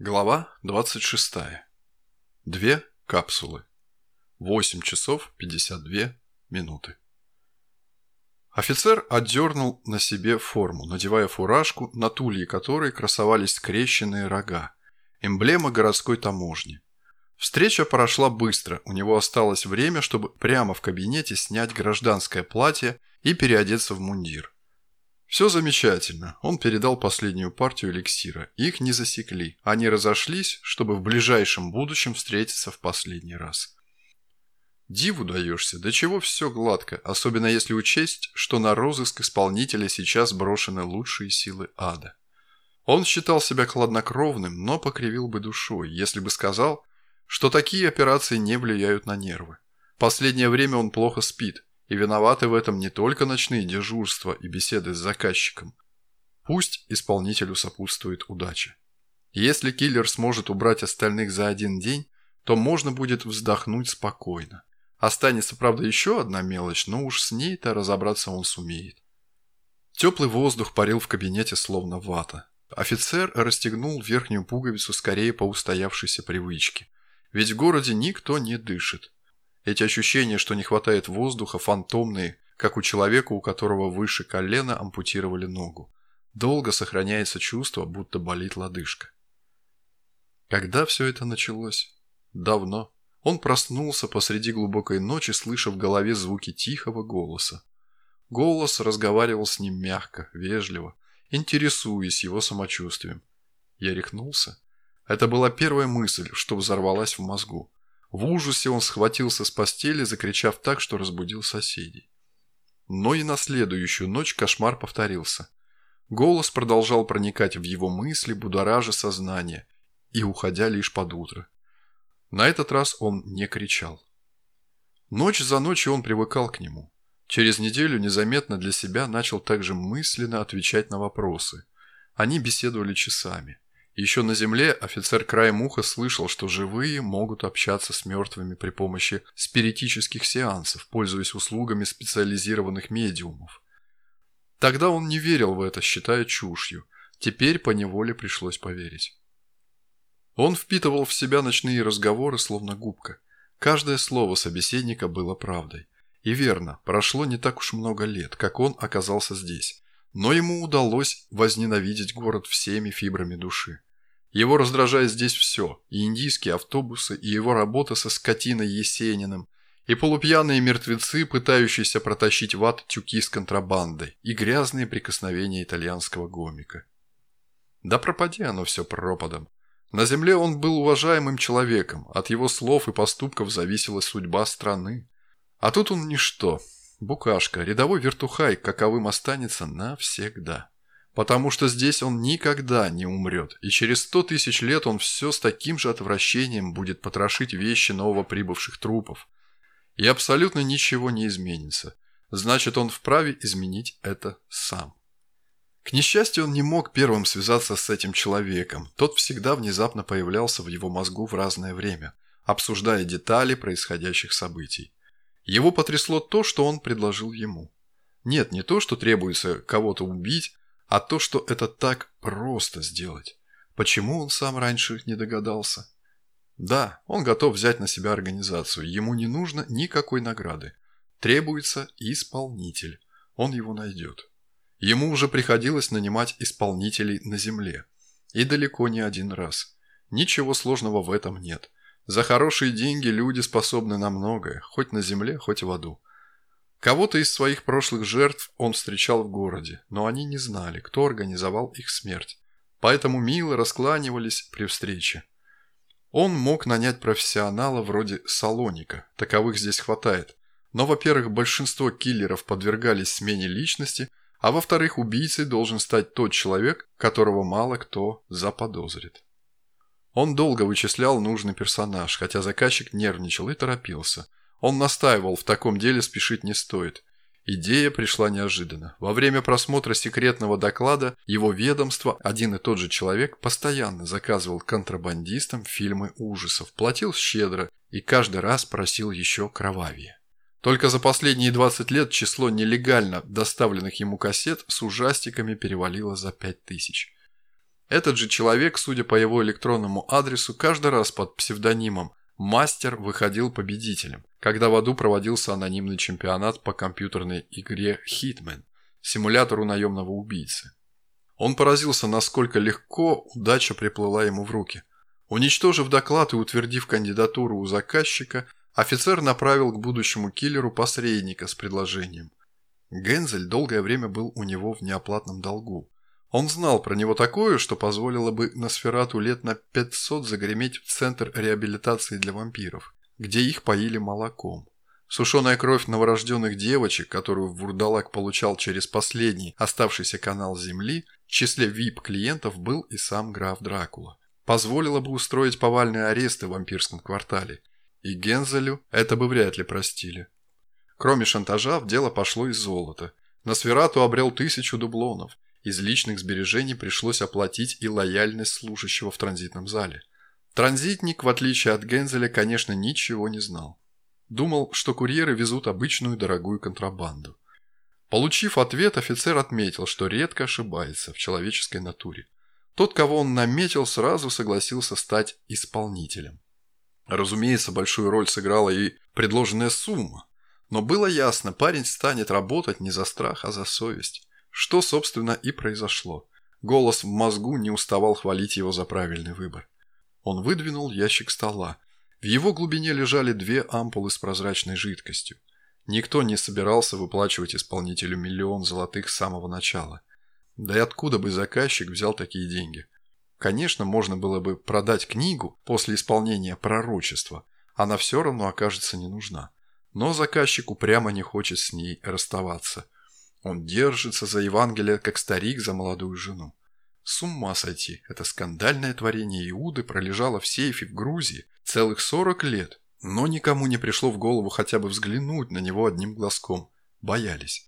Глава 26. Две капсулы. 8 часов 52 минуты. Офицер отдернул на себе форму, надевая фуражку, на тулье которой красовались скрещенные рога. Эмблема городской таможни. Встреча прошла быстро, у него осталось время, чтобы прямо в кабинете снять гражданское платье и переодеться в мундир. Все замечательно. Он передал последнюю партию эликсира. Их не засекли. Они разошлись, чтобы в ближайшем будущем встретиться в последний раз. Диву даешься, до чего все гладко, особенно если учесть, что на розыск исполнителя сейчас брошены лучшие силы ада. Он считал себя хладнокровным, но покривил бы душой, если бы сказал, что такие операции не влияют на нервы. Последнее время он плохо спит, и виноваты в этом не только ночные дежурства и беседы с заказчиком. Пусть исполнителю сопутствует удача. Если киллер сможет убрать остальных за один день, то можно будет вздохнуть спокойно. Останется, правда, еще одна мелочь, но уж с ней-то разобраться он сумеет. Теплый воздух парил в кабинете словно вата. Офицер расстегнул верхнюю пуговицу скорее по устоявшейся привычке. Ведь в городе никто не дышит. Эти ощущения, что не хватает воздуха, фантомные, как у человека, у которого выше колена ампутировали ногу. Долго сохраняется чувство, будто болит лодыжка. Когда все это началось? Давно. Он проснулся посреди глубокой ночи, слыша в голове звуки тихого голоса. Голос разговаривал с ним мягко, вежливо, интересуясь его самочувствием. Я рехнулся. Это была первая мысль, что взорвалась в мозгу. В ужасе он схватился с постели, закричав так, что разбудил соседей. Но и на следующую ночь кошмар повторился. Голос продолжал проникать в его мысли, будоража сознание, и уходя лишь под утро. На этот раз он не кричал. Ночь за ночью он привыкал к нему. Через неделю незаметно для себя начал также мысленно отвечать на вопросы. Они беседовали часами. Еще на земле офицер краем уха слышал, что живые могут общаться с мертвыми при помощи спиритических сеансов, пользуясь услугами специализированных медиумов. Тогда он не верил в это, считая чушью. Теперь по неволе пришлось поверить. Он впитывал в себя ночные разговоры, словно губка. Каждое слово собеседника было правдой. И верно, прошло не так уж много лет, как он оказался здесь. Но ему удалось возненавидеть город всеми фибрами души. Его раздражает здесь все – и индийские автобусы, и его работа со скотиной Есениным, и полупьяные мертвецы, пытающиеся протащить в ад тюки с контрабандой, и грязные прикосновения итальянского гомика. Да пропади оно все пропадом. На земле он был уважаемым человеком, от его слов и поступков зависела судьба страны. А тут он ничто, букашка, рядовой вертухай, каковым останется навсегда потому что здесь он никогда не умрет, и через сто тысяч лет он все с таким же отвращением будет потрошить вещи новоприбывших трупов. И абсолютно ничего не изменится. Значит, он вправе изменить это сам. К несчастью, он не мог первым связаться с этим человеком. Тот всегда внезапно появлялся в его мозгу в разное время, обсуждая детали происходящих событий. Его потрясло то, что он предложил ему. Нет, не то, что требуется кого-то убить, а то, что это так просто сделать. Почему он сам раньше не догадался? Да, он готов взять на себя организацию, ему не нужно никакой награды. Требуется исполнитель, он его найдет. Ему уже приходилось нанимать исполнителей на земле. И далеко не один раз. Ничего сложного в этом нет. За хорошие деньги люди способны на многое, хоть на земле, хоть в аду. Кого-то из своих прошлых жертв он встречал в городе, но они не знали, кто организовал их смерть. Поэтому мило раскланивались при встрече. Он мог нанять профессионала вроде Салоника, таковых здесь хватает. Но, во-первых, большинство киллеров подвергались смене личности, а во-вторых, убийцей должен стать тот человек, которого мало кто заподозрит. Он долго вычислял нужный персонаж, хотя заказчик нервничал и торопился – он настаивал, в таком деле спешить не стоит. Идея пришла неожиданно. Во время просмотра секретного доклада его ведомство, один и тот же человек, постоянно заказывал контрабандистам фильмы ужасов, платил щедро и каждый раз просил еще кровавее. Только за последние 20 лет число нелегально доставленных ему кассет с ужастиками перевалило за 5000. Этот же человек, судя по его электронному адресу, каждый раз под псевдонимом «Мастер» выходил победителем, когда в аду проводился анонимный чемпионат по компьютерной игре «Хитмен» – симулятору наемного убийцы. Он поразился, насколько легко удача приплыла ему в руки. Уничтожив доклад и утвердив кандидатуру у заказчика, офицер направил к будущему киллеру посредника с предложением. Гензель долгое время был у него в неоплатном долгу. Он знал про него такое, что позволило бы Носферату лет на 500 загреметь в центр реабилитации для вампиров, где их поили молоком. Сушеная кровь новорожденных девочек, которую Вурдалак получал через последний оставшийся канал Земли, в числе VIP-клиентов был и сам граф Дракула. Позволило бы устроить повальные аресты в вампирском квартале. И Гензелю это бы вряд ли простили. Кроме шантажа, в дело пошло и золото. Носферату обрел тысячу дублонов. Из личных сбережений пришлось оплатить и лояльность служащего в транзитном зале. Транзитник, в отличие от Гензеля, конечно, ничего не знал. Думал, что курьеры везут обычную дорогую контрабанду. Получив ответ, офицер отметил, что редко ошибается в человеческой натуре. Тот, кого он наметил, сразу согласился стать исполнителем. Разумеется, большую роль сыграла и предложенная сумма. Но было ясно, парень станет работать не за страх, а за совесть. Что, собственно, и произошло. Голос в мозгу не уставал хвалить его за правильный выбор. Он выдвинул ящик стола, в его глубине лежали две ампулы с прозрачной жидкостью. Никто не собирался выплачивать исполнителю миллион золотых с самого начала. Да и откуда бы заказчик взял такие деньги? Конечно, можно было бы продать книгу после исполнения пророчества, она все равно окажется не нужна. Но заказчик упрямо не хочет с ней расставаться. Он держится за Евангелие, как старик за молодую жену. С ума сойти, это скандальное творение Иуды пролежало в сейфе в Грузии целых 40 лет, но никому не пришло в голову хотя бы взглянуть на него одним глазком. Боялись.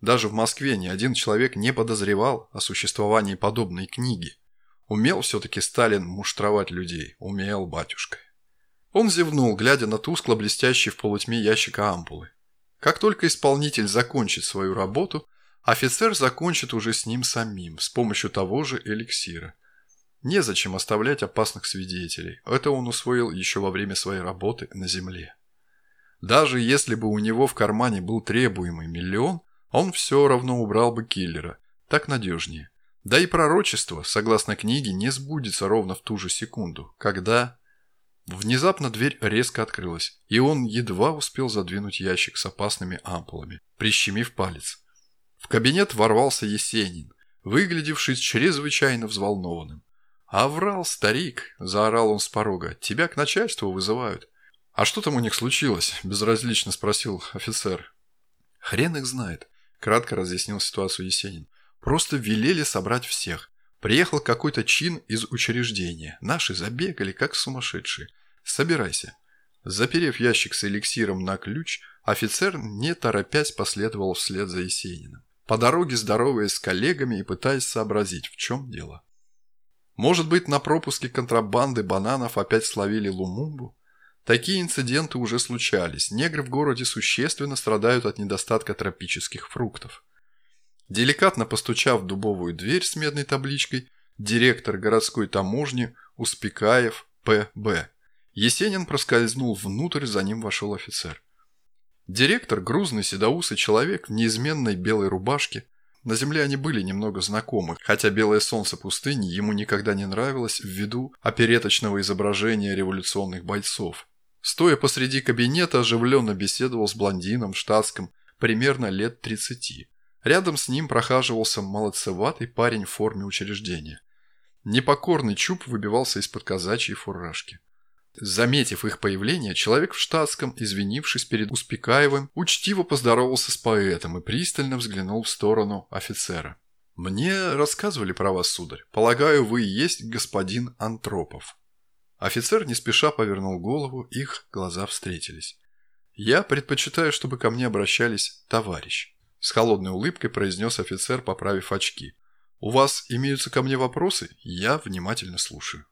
Даже в Москве ни один человек не подозревал о существовании подобной книги. Умел все-таки Сталин муштровать людей, умел батюшка. Он зевнул, глядя на тускло блестящий в полутьме ящика ампулы. Как только исполнитель закончит свою работу, Офицер закончит уже с ним самим, с помощью того же эликсира. Незачем оставлять опасных свидетелей. Это он усвоил еще во время своей работы на земле. Даже если бы у него в кармане был требуемый миллион, он все равно убрал бы киллера. Так надежнее. Да и пророчество, согласно книге, не сбудется ровно в ту же секунду, когда... Внезапно дверь резко открылась, и он едва успел задвинуть ящик с опасными ампулами, прищемив палец. В кабинет ворвался Есенин, выглядевший чрезвычайно взволнованным. «А врал старик!» – заорал он с порога. «Тебя к начальству вызывают». «А что там у них случилось?» – безразлично спросил офицер. «Хрен их знает», – кратко разъяснил ситуацию Есенин. «Просто велели собрать всех. Приехал какой-то чин из учреждения. Наши забегали, как сумасшедшие. Собирайся». Заперев ящик с эликсиром на ключ, офицер, не торопясь, последовал вслед за Есениным по дороге здороваясь с коллегами и пытаясь сообразить, в чем дело. Может быть, на пропуске контрабанды бананов опять словили Лумумбу? Такие инциденты уже случались. Негры в городе существенно страдают от недостатка тропических фруктов. Деликатно постучав в дубовую дверь с медной табличкой, директор городской таможни Успекаев П.Б. Есенин проскользнул внутрь, за ним вошел офицер. Директор – грузный седоусый человек в неизменной белой рубашке. На земле они были немного знакомы, хотя белое солнце пустыни ему никогда не нравилось ввиду опереточного изображения революционных бойцов. Стоя посреди кабинета, оживленно беседовал с блондином штатском примерно лет 30. Рядом с ним прохаживался молодцеватый парень в форме учреждения. Непокорный чуб выбивался из-под казачьей фуражки. Заметив их появление, человек в штатском, извинившись перед Успекаевым, учтиво поздоровался с поэтом и пристально взглянул в сторону офицера. «Мне рассказывали про вас, сударь. Полагаю, вы и есть господин Антропов». Офицер не спеша повернул голову, их глаза встретились. «Я предпочитаю, чтобы ко мне обращались товарищ», – с холодной улыбкой произнес офицер, поправив очки. «У вас имеются ко мне вопросы? Я внимательно слушаю».